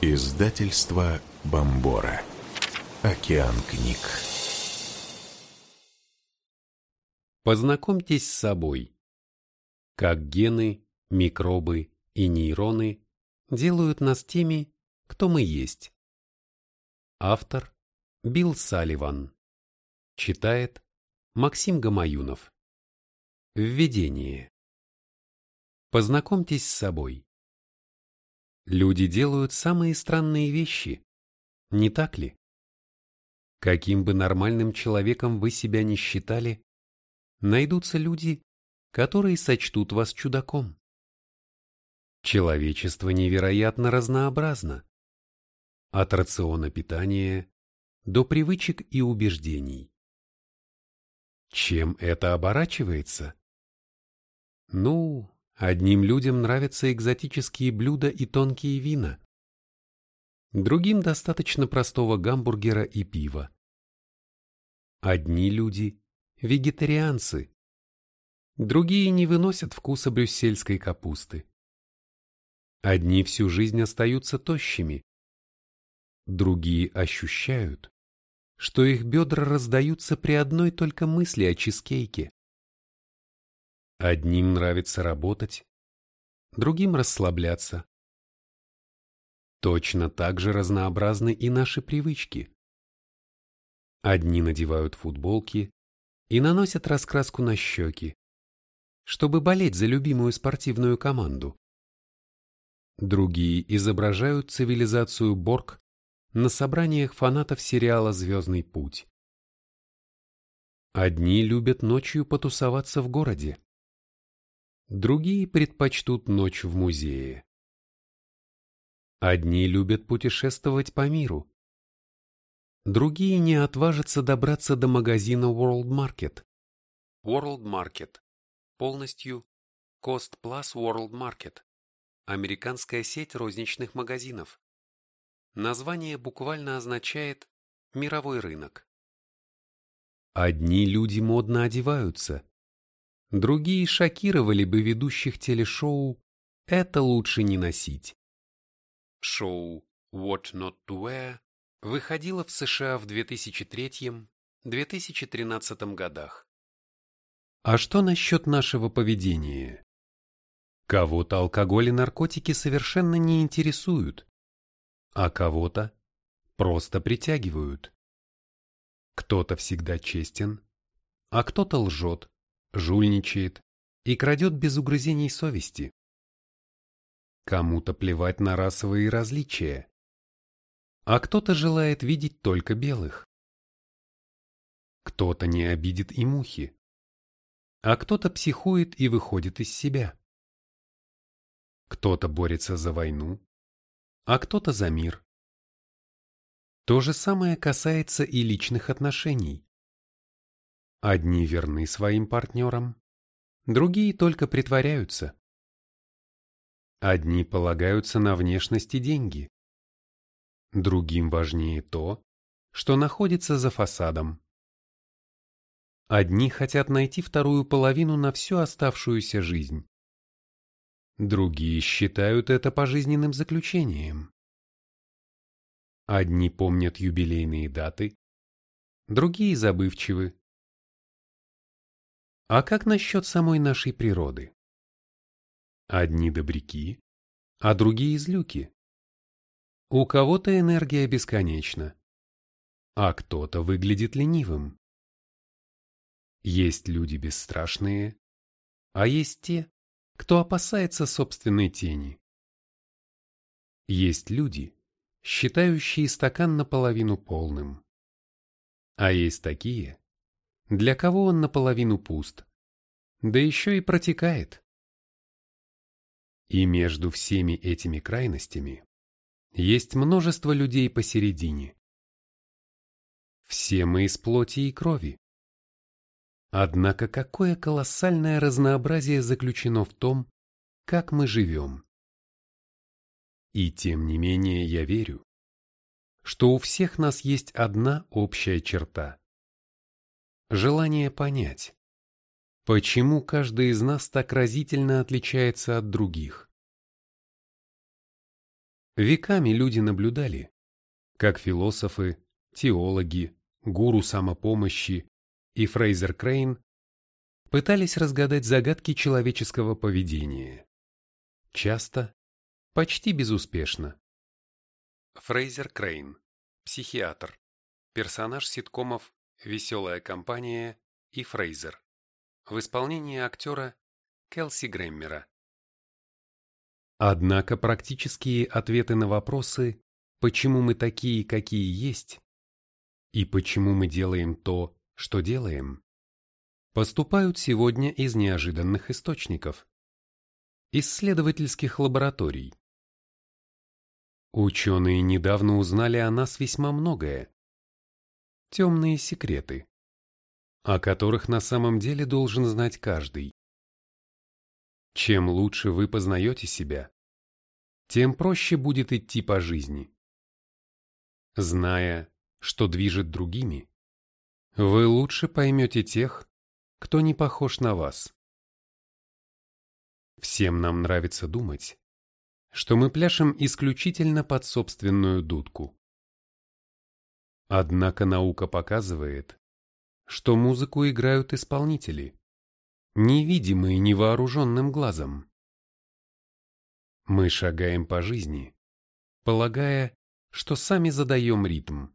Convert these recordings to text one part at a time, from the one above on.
Издательство Бомбора. Океан книг. Познакомьтесь с собой. Как гены, микробы и нейроны делают нас теми, кто мы есть. Автор Билл Салливан. Читает Максим Гамаюнов. Введение. Познакомьтесь с собой. Люди делают самые странные вещи, не так ли? Каким бы нормальным человеком вы себя не считали, найдутся люди, которые сочтут вас чудаком. Человечество невероятно разнообразно. От рациона питания до привычек и убеждений. Чем это оборачивается? Ну, Одним людям нравятся экзотические блюда и тонкие вина. Другим достаточно простого гамбургера и пива. Одни люди – вегетарианцы. Другие не выносят вкуса брюссельской капусты. Одни всю жизнь остаются тощими. Другие ощущают, что их бедра раздаются при одной только мысли о чизкейке. Одним нравится работать, другим расслабляться. Точно так же разнообразны и наши привычки. Одни надевают футболки и наносят раскраску на щеки, чтобы болеть за любимую спортивную команду. Другие изображают цивилизацию Борг на собраниях фанатов сериала «Звездный путь». Одни любят ночью потусоваться в городе, другие предпочтут ночь в музее. Одни любят путешествовать по миру, другие не отважатся добраться до магазина World Market. World Market. Полностью Cost Plus World Market. Американская сеть розничных магазинов. Название буквально означает «мировой рынок». Одни люди модно одеваются, Другие шокировали бы ведущих телешоу «Это лучше не носить». Шоу «What Not to Wear» выходило в США в 2003-2013 годах. А что насчет нашего поведения? Кого-то алкоголь и наркотики совершенно не интересуют, а кого-то просто притягивают. Кто-то всегда честен, а кто-то лжет жульничает и крадет без угрызений совести. Кому-то плевать на расовые различия, а кто-то желает видеть только белых. Кто-то не обидит и мухи, а кто-то психует и выходит из себя. Кто-то борется за войну, а кто-то за мир. То же самое касается и личных отношений. Одни верны своим партнерам, другие только притворяются. Одни полагаются на внешность и деньги. Другим важнее то, что находится за фасадом. Одни хотят найти вторую половину на всю оставшуюся жизнь. Другие считают это пожизненным заключением. Одни помнят юбилейные даты, другие забывчивы. А как насчет самой нашей природы? Одни добряки, а другие злюки. У кого-то энергия бесконечна, а кто-то выглядит ленивым. Есть люди бесстрашные, а есть те, кто опасается собственной тени. Есть люди, считающие стакан наполовину полным. А есть такие, для кого он наполовину пуст, да еще и протекает. И между всеми этими крайностями есть множество людей посередине. Все мы из плоти и крови. Однако какое колоссальное разнообразие заключено в том, как мы живем. И тем не менее я верю, что у всех нас есть одна общая черта желание понять, почему каждый из нас так разительно отличается от других. Веками люди наблюдали, как философы, теологи, гуру самопомощи и Фрейзер Крейн пытались разгадать загадки человеческого поведения. Часто, почти безуспешно. Фрейзер Крейн, психиатр, персонаж ситкомов «Веселая компания» и «Фрейзер» в исполнении актера Келси Грэммера. Однако практические ответы на вопросы, почему мы такие, какие есть, и почему мы делаем то, что делаем, поступают сегодня из неожиданных источников, исследовательских лабораторий. Ученые недавно узнали о нас весьма многое. Темные секреты, о которых на самом деле должен знать каждый. Чем лучше вы познаете себя, тем проще будет идти по жизни. Зная, что движет другими, вы лучше поймете тех, кто не похож на вас. Всем нам нравится думать, что мы пляшем исключительно под собственную дудку. Однако наука показывает, что музыку играют исполнители, невидимые невооруженным глазом. Мы шагаем по жизни, полагая, что сами задаем ритм.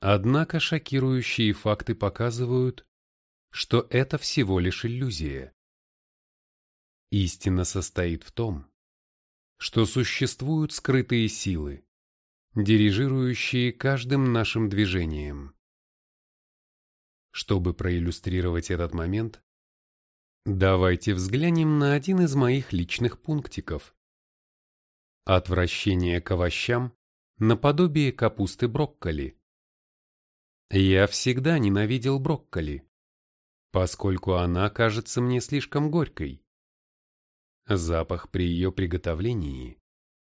Однако шокирующие факты показывают, что это всего лишь иллюзия. Истина состоит в том, что существуют скрытые силы, дирижирующие каждым нашим движением. Чтобы проиллюстрировать этот момент, давайте взглянем на один из моих личных пунктиков. Отвращение к овощам наподобие капусты брокколи. Я всегда ненавидел брокколи, поскольку она кажется мне слишком горькой. Запах при ее приготовлении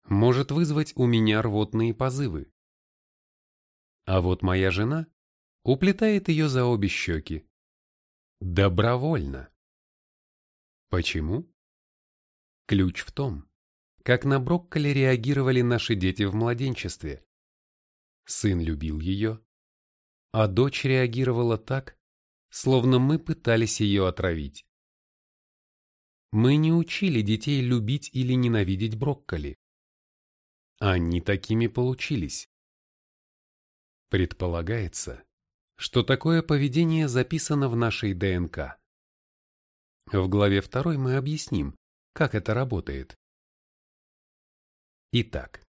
может вызвать у меня рвотные позывы. А вот моя жена уплетает ее за обе щеки. Добровольно. Почему? Ключ в том, как на брокколи реагировали наши дети в младенчестве. Сын любил ее, а дочь реагировала так, словно мы пытались ее отравить. Мы не учили детей любить или ненавидеть брокколи. Они такими получились. Предполагается, что такое поведение записано в нашей ДНК. В главе 2 мы объясним, как это работает. Итак,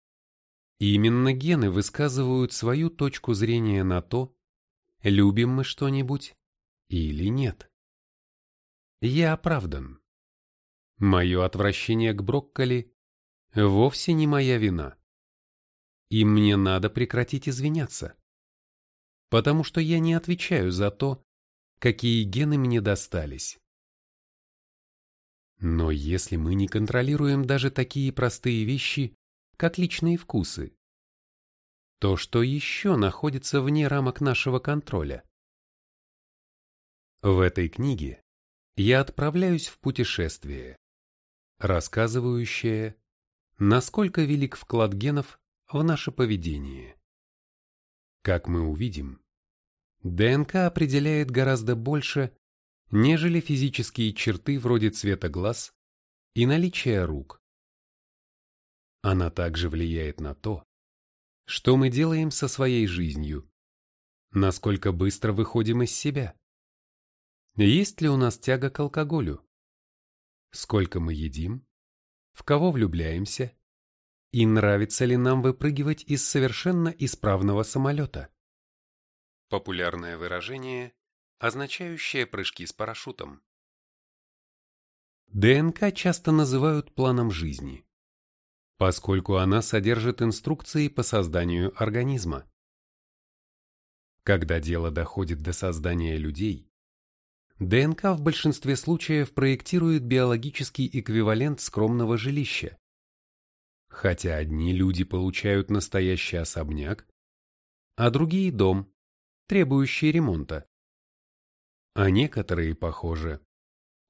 именно гены высказывают свою точку зрения на то, любим мы что-нибудь или нет. Я оправдан. Мое отвращение к брокколи вовсе не моя вина. И мне надо прекратить извиняться. Потому что я не отвечаю за то, какие гены мне достались. Но если мы не контролируем даже такие простые вещи, как личные вкусы, то что еще находится вне рамок нашего контроля? В этой книге я отправляюсь в путешествие, рассказывающее, насколько велик вклад генов в наше поведение. Как мы увидим, ДНК определяет гораздо больше, нежели физические черты вроде цвета глаз и наличия рук. Она также влияет на то, что мы делаем со своей жизнью, насколько быстро выходим из себя. Есть ли у нас тяга к алкоголю? Сколько мы едим? В кого влюбляемся? И нравится ли нам выпрыгивать из совершенно исправного самолета? Популярное выражение, означающее прыжки с парашютом. ДНК часто называют планом жизни, поскольку она содержит инструкции по созданию организма. Когда дело доходит до создания людей, ДНК в большинстве случаев проектирует биологический эквивалент скромного жилища. Хотя одни люди получают настоящий особняк, а другие – дом, требующий ремонта. А некоторые, похоже,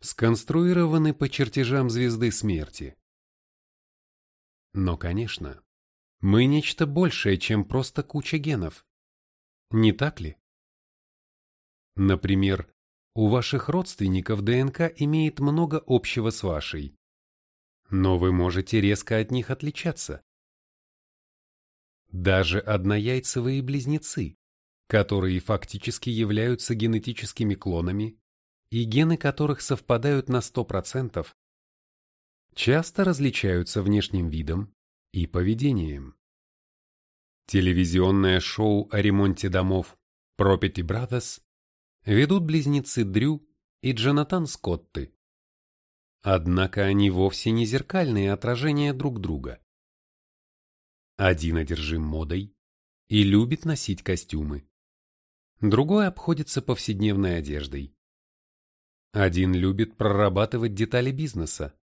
сконструированы по чертежам звезды смерти. Но, конечно, мы нечто большее, чем просто куча генов. Не так ли? Например, у ваших родственников ДНК имеет много общего с вашей, но вы можете резко от них отличаться. Даже однояйцевые близнецы, которые фактически являются генетическими клонами и гены которых совпадают на 100%, часто различаются внешним видом и поведением. Телевизионное шоу о ремонте домов Property Brothers ведут близнецы Дрю и Джонатан Скотты. Однако они вовсе не зеркальные отражения друг друга. Один одержим модой и любит носить костюмы. Другой обходится повседневной одеждой. Один любит прорабатывать детали бизнеса.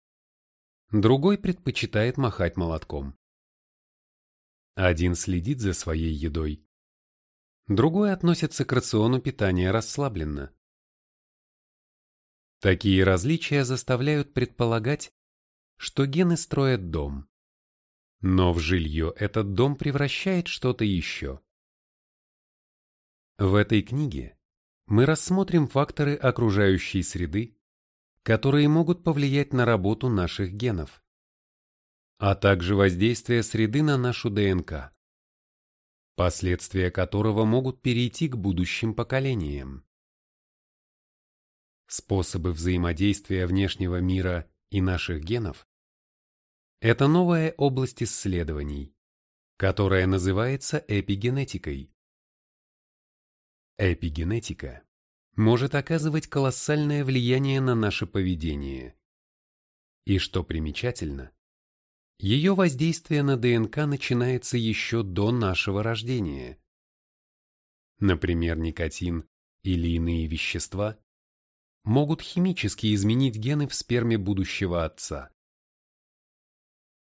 Другой предпочитает махать молотком. Один следит за своей едой. Другой относится к рациону питания расслабленно. Такие различия заставляют предполагать, что гены строят дом. Но в жилье этот дом превращает что-то еще. В этой книге мы рассмотрим факторы окружающей среды, которые могут повлиять на работу наших генов, а также воздействие среды на нашу ДНК, последствия которого могут перейти к будущим поколениям. Способы взаимодействия внешнего мира и наших генов – это новая область исследований, которая называется эпигенетикой. Эпигенетика может оказывать колоссальное влияние на наше поведение. И что примечательно, ее воздействие на ДНК начинается еще до нашего рождения. Например, никотин или иные вещества могут химически изменить гены в сперме будущего отца.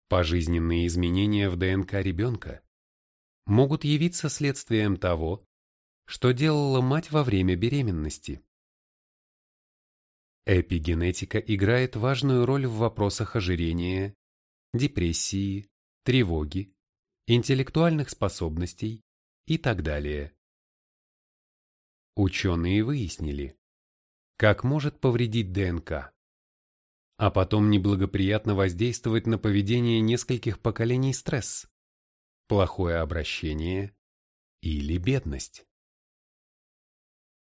Пожизненные изменения в ДНК ребенка могут явиться следствием того, что делала мать во время беременности. Эпигенетика играет важную роль в вопросах ожирения, депрессии, тревоги, интеллектуальных способностей и так далее. Ученые выяснили, как может повредить ДНК, а потом неблагоприятно воздействовать на поведение нескольких поколений стресс, плохое обращение или бедность.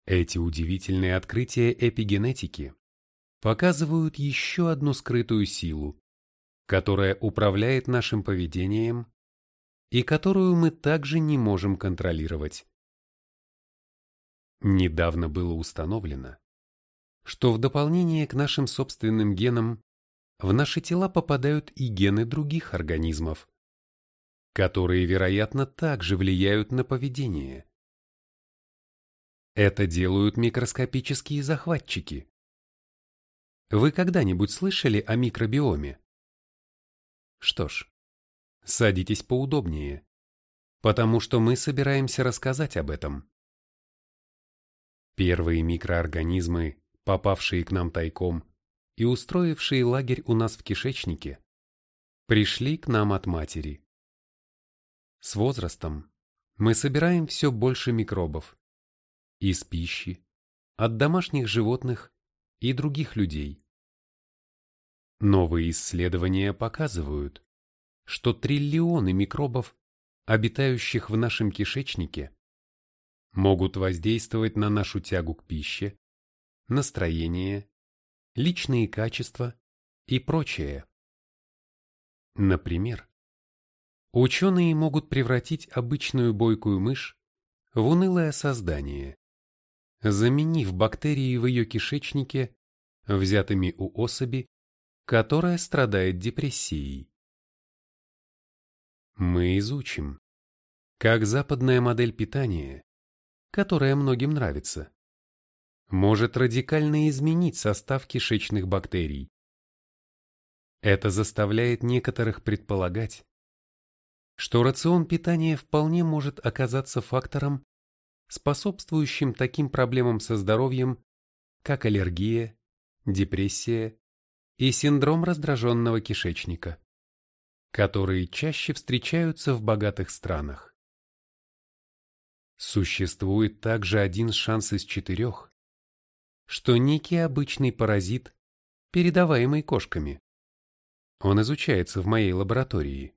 Эти удивительные открытия эпигенетики показывают еще одну скрытую силу, которая управляет нашим поведением и которую мы также не можем контролировать. Недавно было установлено, что в дополнение к нашим собственным генам в наши тела попадают и гены других организмов, которые, вероятно, также влияют на поведение. Это делают микроскопические захватчики. Вы когда-нибудь слышали о микробиоме? Что ж, садитесь поудобнее, потому что мы собираемся рассказать об этом. Первые микроорганизмы, попавшие к нам тайком и устроившие лагерь у нас в кишечнике, пришли к нам от матери. С возрастом мы собираем все больше микробов, из пищи, от домашних животных и других людей. Новые исследования показывают, что триллионы микробов, обитающих в нашем кишечнике, могут воздействовать на нашу тягу к пище, настроение, личные качества и прочее. Например, ученые могут превратить обычную бойкую мышь в унылое создание, заменив бактерии в ее кишечнике взятыми у особи, которая страдает депрессией. Мы изучим, как западная модель питания, которая многим нравится, может радикально изменить состав кишечных бактерий. Это заставляет некоторых предполагать, что рацион питания вполне может оказаться фактором, способствующим таким проблемам со здоровьем, как аллергия, депрессия и синдром раздраженного кишечника. которые чаще встречаются в богатых странах. Существует также один шанс из четырех, что некий обычный паразит, передаваемый кошками, он изучается в моей лаборатории,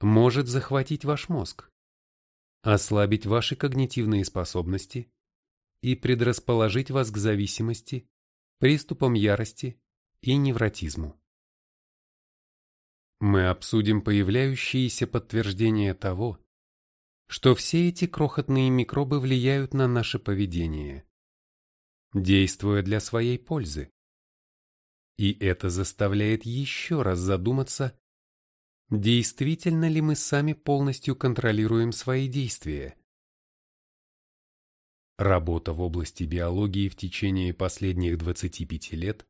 может захватить ваш мозг, ослабить ваши когнитивные способности и предрасположить вас к зависимости, приступам ярости и невротизму. Мы обсудим появляющиеся подтверждения того, что все эти крохотные микробы влияют на наше поведение, действуя для своей пользы. И это заставляет еще раз задуматься, действительно ли мы сами полностью контролируем свои действия. Работа в области биологии в течение последних 25 лет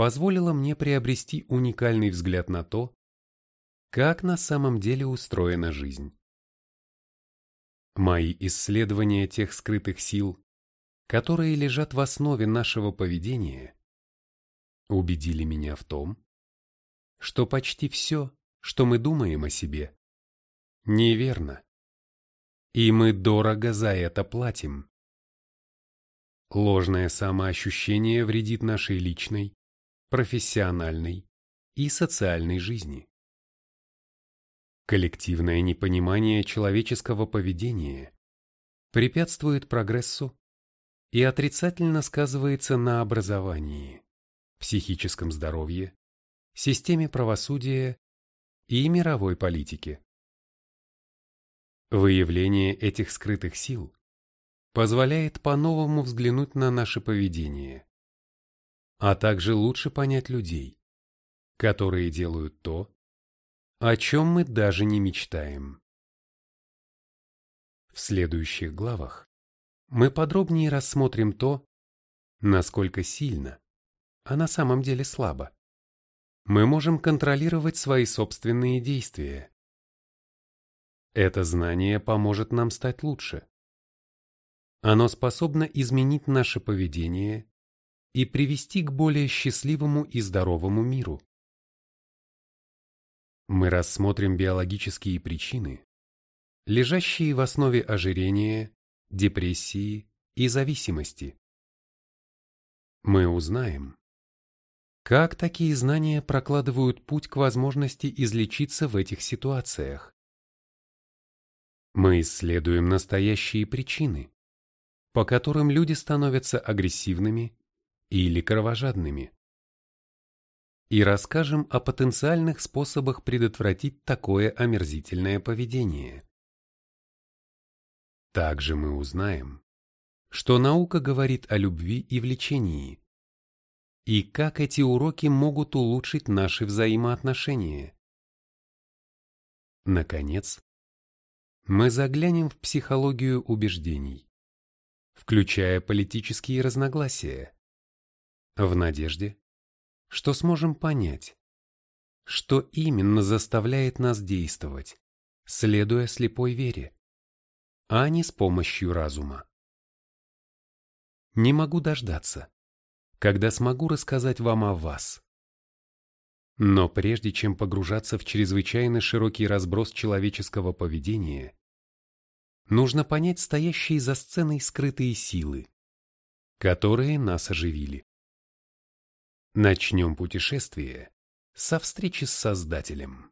позволила мне приобрести уникальный взгляд на то, как на самом деле устроена жизнь. Мои исследования тех скрытых сил, которые лежат в основе нашего поведения, убедили меня в том, что почти все, что мы думаем о себе, неверно. И мы дорого за это платим. Ложное самоощущение вредит нашей личной, профессиональной и социальной жизни. Коллективное непонимание человеческого поведения препятствует прогрессу и отрицательно сказывается на образовании, психическом здоровье, системе правосудия и мировой политике. Выявление этих скрытых сил позволяет по-новому взглянуть на наше поведение, а также лучше понять людей, которые делают то, о чем мы даже не мечтаем. В следующих главах мы подробнее рассмотрим то, насколько сильно, а на самом деле слабо, мы можем контролировать свои собственные действия. Это знание поможет нам стать лучше. Оно способно изменить наше поведение и привести к более счастливому и здоровому миру. Мы рассмотрим биологические причины, лежащие в основе ожирения, депрессии и зависимости. Мы узнаем, как такие знания прокладывают путь к возможности излечиться в этих ситуациях. Мы исследуем настоящие причины, по которым люди становятся агрессивными или кровожадными и расскажем о потенциальных способах предотвратить такое омерзительное поведение. Также мы узнаем, что наука говорит о любви и влечении, и как эти уроки могут улучшить наши взаимоотношения. Наконец, мы заглянем в психологию убеждений, включая политические разногласия, в надежде, что сможем понять, что именно заставляет нас действовать, следуя слепой вере, а не с помощью разума. Не могу дождаться, когда смогу рассказать вам о вас. Но прежде чем погружаться в чрезвычайно широкий разброс человеческого поведения, нужно понять стоящие за сценой скрытые силы, которые нас оживили. Начнем путешествие со встречи с Создателем.